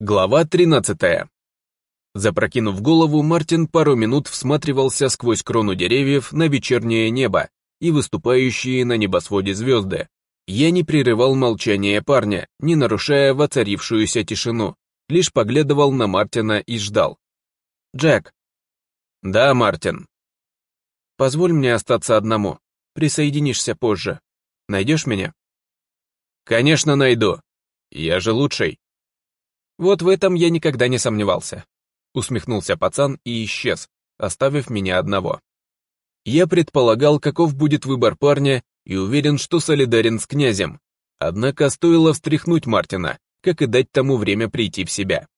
Глава 13. Запрокинув голову, Мартин пару минут всматривался сквозь крону деревьев на вечернее небо и выступающие на небосводе звезды. Я не прерывал молчание парня, не нарушая воцарившуюся тишину, лишь поглядывал на Мартина и ждал. «Джек». «Да, Мартин». «Позволь мне остаться одному. Присоединишься позже. Найдешь меня?» «Конечно найду. Я же лучший». «Вот в этом я никогда не сомневался», — усмехнулся пацан и исчез, оставив меня одного. Я предполагал, каков будет выбор парня, и уверен, что солидарен с князем. Однако стоило встряхнуть Мартина, как и дать тому время прийти в себя.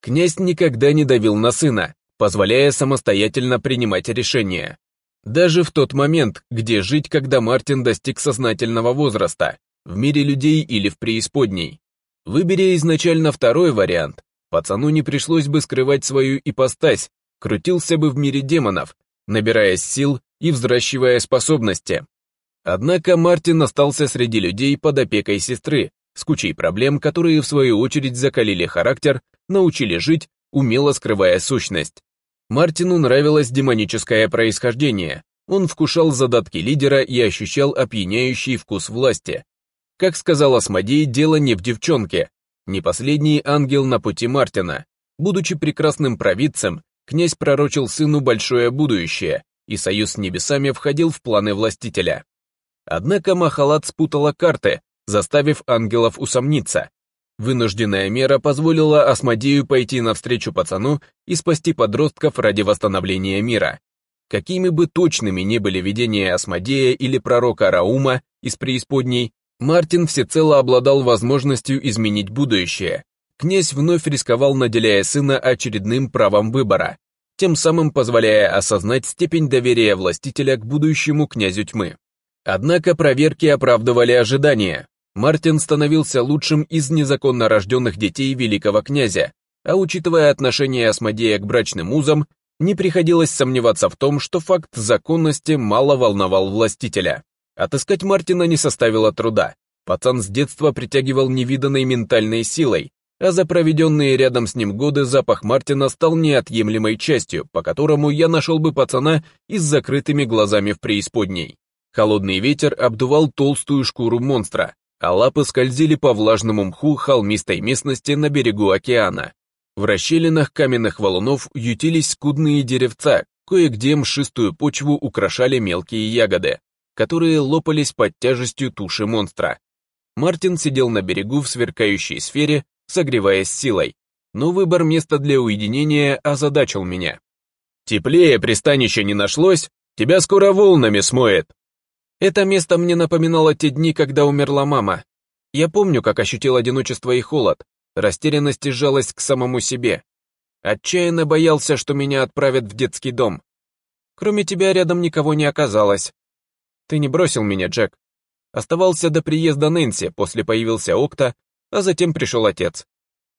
Князь никогда не давил на сына, позволяя самостоятельно принимать решения. Даже в тот момент, где жить, когда Мартин достиг сознательного возраста, в мире людей или в преисподней. Выбери изначально второй вариант. Пацану не пришлось бы скрывать свою ипостась, крутился бы в мире демонов, набирая сил и взращивая способности. Однако Мартин остался среди людей под опекой сестры, с кучей проблем, которые в свою очередь закалили характер, научили жить, умело скрывая сущность. Мартину нравилось демоническое происхождение. Он вкушал задатки лидера и ощущал опьяняющий вкус власти, как сказал Асмодей, дело не в девчонке. Не последний ангел на пути Мартина. Будучи прекрасным провидцем, князь пророчил сыну большое будущее, и союз с небесами входил в планы властителя. Однако Махалат спутала карты, заставив ангелов усомниться. Вынужденная мера позволила Асмодею пойти навстречу пацану и спасти подростков ради восстановления мира. Какими бы точными ни были видения Асмодея или пророка Раума из преисподней, Мартин всецело обладал возможностью изменить будущее. Князь вновь рисковал, наделяя сына очередным правом выбора, тем самым позволяя осознать степень доверия властителя к будущему князю тьмы. Однако проверки оправдывали ожидания. Мартин становился лучшим из незаконно рожденных детей великого князя, а учитывая отношение Асмодея к брачным узам, не приходилось сомневаться в том, что факт законности мало волновал властителя. Отыскать Мартина не составило труда. Пацан с детства притягивал невиданной ментальной силой, а за проведенные рядом с ним годы запах Мартина стал неотъемлемой частью, по которому я нашел бы пацана и с закрытыми глазами в преисподней. Холодный ветер обдувал толстую шкуру монстра, а лапы скользили по влажному мху холмистой местности на берегу океана. В расщелинах каменных валунов ютились скудные деревца, кое-где мшистую почву украшали мелкие ягоды которые лопались под тяжестью туши монстра. Мартин сидел на берегу в сверкающей сфере, согреваясь силой, но выбор места для уединения озадачил меня. «Теплее пристанища не нашлось, тебя скоро волнами смоет!» Это место мне напоминало те дни, когда умерла мама. Я помню, как ощутил одиночество и холод, растерянность и жалость к самому себе. Отчаянно боялся, что меня отправят в детский дом. Кроме тебя рядом никого не оказалось, ты не бросил меня, Джек. Оставался до приезда Нэнси, после появился Окта, а затем пришел отец.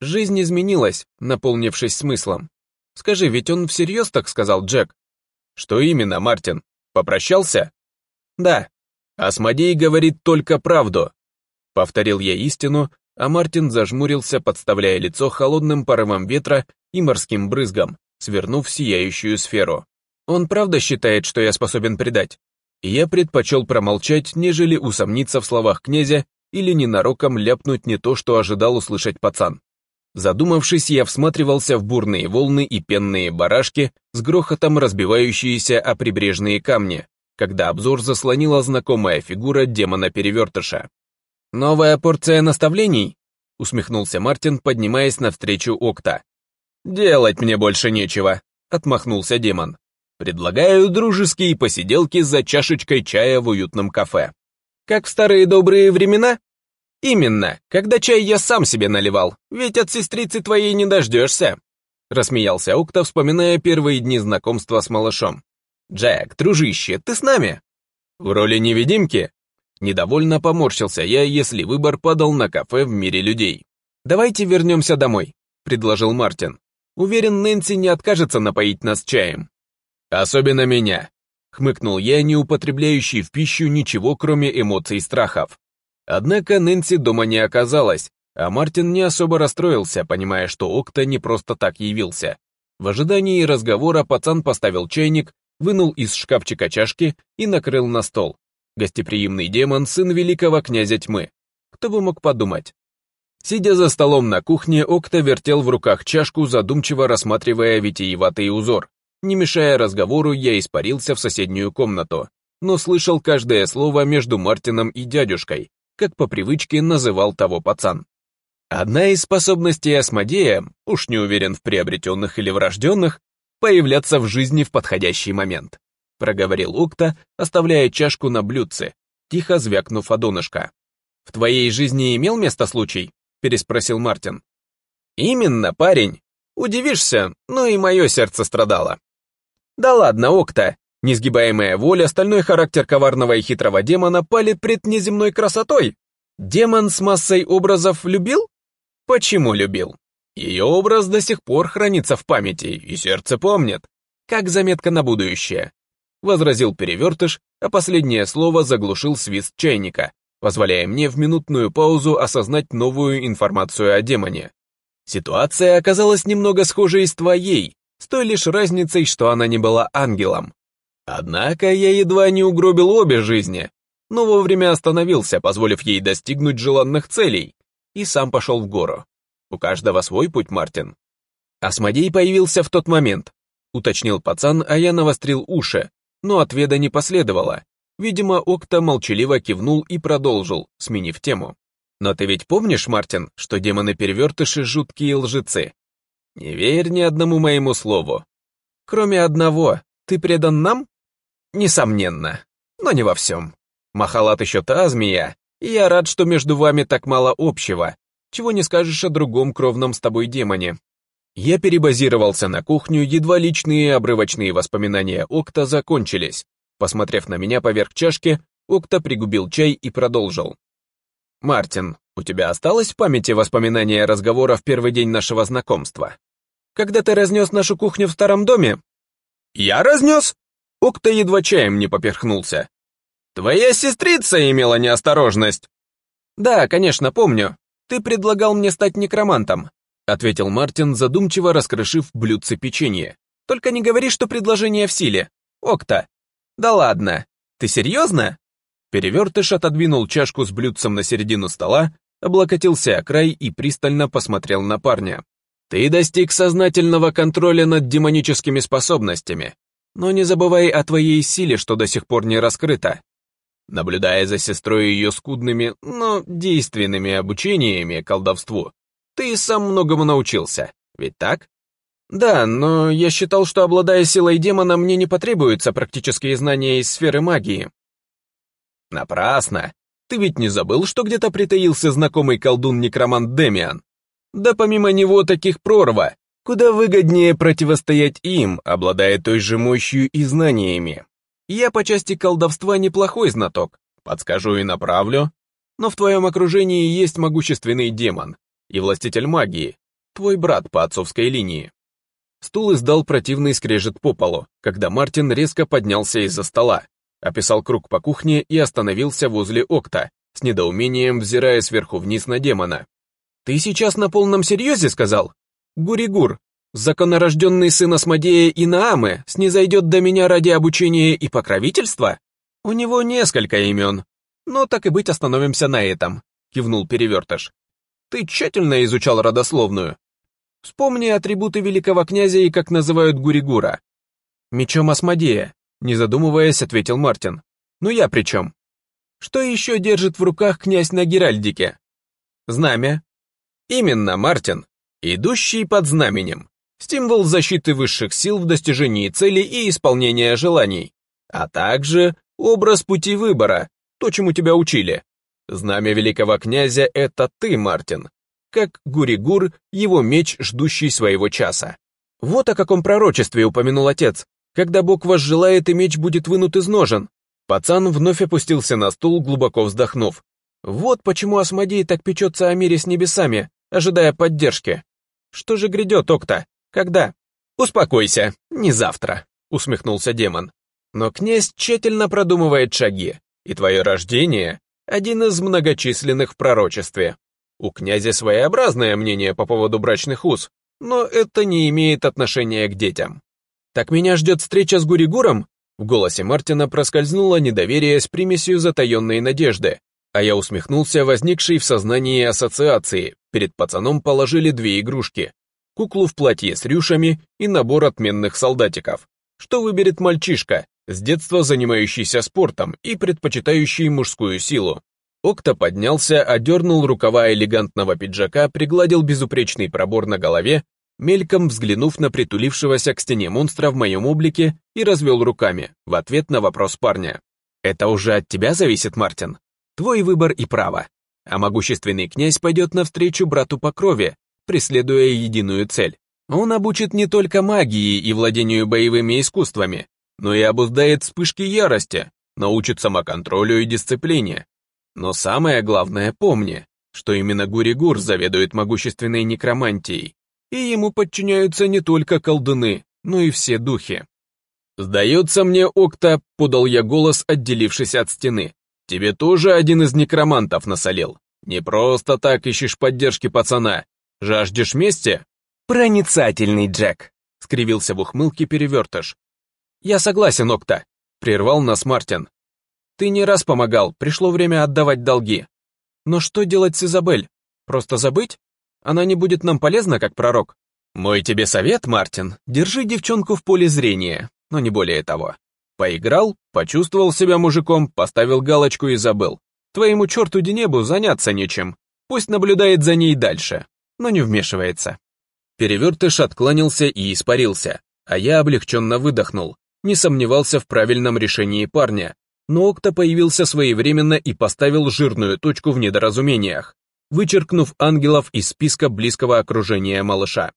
Жизнь изменилась, наполнившись смыслом. Скажи, ведь он всерьез так сказал, Джек? Что именно, Мартин? Попрощался? Да. Асмодей говорит только правду. Повторил я истину, а Мартин зажмурился, подставляя лицо холодным порывом ветра и морским брызгом, свернув сияющую сферу. Он правда считает, что я способен предать? Я предпочел промолчать, нежели усомниться в словах князя или ненароком ляпнуть не то, что ожидал услышать пацан. Задумавшись, я всматривался в бурные волны и пенные барашки, с грохотом разбивающиеся о прибрежные камни, когда обзор заслонила знакомая фигура демона-перевертыша. «Новая порция наставлений?» — усмехнулся Мартин, поднимаясь навстречу Окта. «Делать мне больше нечего», — отмахнулся демон. Предлагаю дружеские посиделки за чашечкой чая в уютном кафе. Как в старые добрые времена? Именно, когда чай я сам себе наливал, ведь от сестрицы твоей не дождешься. Рассмеялся Укта, вспоминая первые дни знакомства с малышом. «Джек, дружище, ты с нами?» «В роли невидимки?» Недовольно поморщился я, если выбор падал на кафе в мире людей. «Давайте вернемся домой», — предложил Мартин. «Уверен, Нэнси не откажется напоить нас чаем». Особенно меня. Хмыкнул я, не употребляющий в пищу ничего, кроме эмоций и страхов. Однако Нэнси дома не оказалась, а Мартин не особо расстроился, понимая, что Окта не просто так явился. В ожидании разговора пацан поставил чайник, вынул из шкафчика чашки и накрыл на стол. Гостеприимный демон — сын великого князя тьмы. Кто бы мог подумать? Сидя за столом на кухне, Окта вертел в руках чашку, задумчиво рассматривая витиеватый узор. Не мешая разговору, я испарился в соседнюю комнату, но слышал каждое слово между Мартином и дядюшкой, как по привычке называл того пацан. Одна из способностей Асмодея, уж не уверен в приобретенных или врожденных, появляться в жизни в подходящий момент, проговорил Укта, оставляя чашку на блюдце, тихо звякнув о донышко. «В твоей жизни имел место случай?» — переспросил Мартин. «Именно, парень. Удивишься, но и мое сердце страдало. Да ладно, Окта! Несгибаемая воля, стальной характер коварного и хитрого демона палит пред неземной красотой. Демон с массой образов любил? Почему любил? Ее образ до сих пор хранится в памяти, и сердце помнит. Как заметка на будущее. Возразил перевертыш, а последнее слово заглушил свист чайника, позволяя мне в минутную паузу осознать новую информацию о демоне. Ситуация оказалась немного схожей с твоей, с той лишь разницей, что она не была ангелом. Однако я едва не угробил обе жизни, но вовремя остановился, позволив ей достигнуть желанных целей, и сам пошел в гору. У каждого свой путь, Мартин. Асмодей появился в тот момент, уточнил пацан, а я навострил уши, но ответа не последовало. Видимо, Окта молчаливо кивнул и продолжил, сменив тему. «Но ты ведь помнишь, Мартин, что демоны-перевертыши — жуткие лжецы? Не верь ни одному моему слову. Кроме одного, ты предан нам? Несомненно, но не во всем. Махалат еще та змея, и я рад, что между вами так мало общего, чего не скажешь о другом кровном с тобой демоне. Я перебазировался на кухню, едва личные обрывочные воспоминания Окта закончились. Посмотрев на меня поверх чашки, Окта пригубил чай и продолжил. «Мартин, у тебя осталось в памяти воспоминания разговора в первый день нашего знакомства?» когда ты разнес нашу кухню в старом доме?» «Я разнес?» Окта едва чаем не поперхнулся. «Твоя сестрица имела неосторожность!» «Да, конечно, помню. Ты предлагал мне стать некромантом», ответил Мартин, задумчиво раскрошив блюдце печенья. «Только не говори, что предложение в силе. Окта!» «Да ладно! Ты серьезно?» Перевертыш отодвинул чашку с блюдцем на середину стола, облокотился о край и пристально посмотрел на парня. Ты достиг сознательного контроля над демоническими способностями, но не забывай о твоей силе, что до сих пор не раскрыта. Наблюдая за сестрой ее скудными, но действенными обучениями колдовству, ты сам многому научился, ведь так? Да, но я считал, что обладая силой демона, мне не потребуются практические знания из сферы магии. Напрасно. Ты ведь не забыл, что где-то притаился знакомый колдун-некромант Демиан, да помимо него таких прорва, куда выгоднее противостоять им, обладая той же мощью и знаниями. Я по части колдовства неплохой знаток, подскажу и направлю, но в твоем окружении есть могущественный демон и властитель магии, твой брат по отцовской линии. Стул издал противный скрежет по полу, когда Мартин резко поднялся из-за стола, описал круг по кухне и остановился возле окта, с недоумением взирая сверху вниз на демона. Ты сейчас на полном серьезе сказал? Гуригур, законорожденный сын Асмодея и Наамы, снизойдет до меня ради обучения и покровительства? У него несколько имен. Но так и быть остановимся на этом, кивнул перевертыш. Ты тщательно изучал родословную. Вспомни атрибуты великого князя и как называют Гуригура. Мечом Асмодея, не задумываясь, ответил Мартин. Ну я при чем? Что еще держит в руках князь на Геральдике? Знамя, Именно Мартин, идущий под знаменем, символ защиты высших сил в достижении цели и исполнения желаний, а также образ пути выбора, то, чему тебя учили. Знамя великого князя — это ты, Мартин, как Гуригур, его меч, ждущий своего часа. Вот о каком пророчестве упомянул отец, когда Бог вас желает и меч будет вынут из ножен. Пацан вновь опустился на стул, глубоко вздохнув. Вот почему Асмодей так печется о мире с небесами ожидая поддержки. Что же грядет, Окта? Когда? Успокойся, не завтра, усмехнулся демон. Но князь тщательно продумывает шаги, и твое рождение — один из многочисленных в пророчестве. У князя своеобразное мнение по поводу брачных уз, но это не имеет отношения к детям. «Так меня ждет встреча с Гуригуром?» В голосе Мартина проскользнуло недоверие с примесью затаенной надежды, а я усмехнулся возникшей в сознании ассоциации. Перед пацаном положили две игрушки. Куклу в платье с рюшами и набор отменных солдатиков. Что выберет мальчишка, с детства занимающийся спортом и предпочитающий мужскую силу? Окта поднялся, одернул рукава элегантного пиджака, пригладил безупречный пробор на голове, мельком взглянув на притулившегося к стене монстра в моем облике и развел руками в ответ на вопрос парня. «Это уже от тебя зависит, Мартин?» Твой выбор и право. А могущественный князь пойдет навстречу брату по крови, преследуя единую цель. Он обучит не только магии и владению боевыми искусствами, но и обуздает вспышки ярости, научит самоконтролю и дисциплине. Но самое главное помни, что именно Гуригур заведует могущественной некромантией, и ему подчиняются не только колдуны, но и все духи. «Сдается мне, Окта», — подал я голос, отделившись от стены. Тебе тоже один из некромантов насолил. Не просто так ищешь поддержки пацана. Жаждешь мести? Проницательный Джек, скривился в ухмылке перевертыш. Я согласен, Окта, прервал нас Мартин. Ты не раз помогал, пришло время отдавать долги. Но что делать с Изабель? Просто забыть? Она не будет нам полезна, как пророк. Мой тебе совет, Мартин, держи девчонку в поле зрения, но не более того. Поиграл, почувствовал себя мужиком, поставил галочку и забыл. Твоему черту Денебу заняться нечем. Пусть наблюдает за ней дальше, но не вмешивается. Перевертыш откланялся и испарился, а я облегченно выдохнул. Не сомневался в правильном решении парня, но Окта появился своевременно и поставил жирную точку в недоразумениях, вычеркнув ангелов из списка близкого окружения малыша.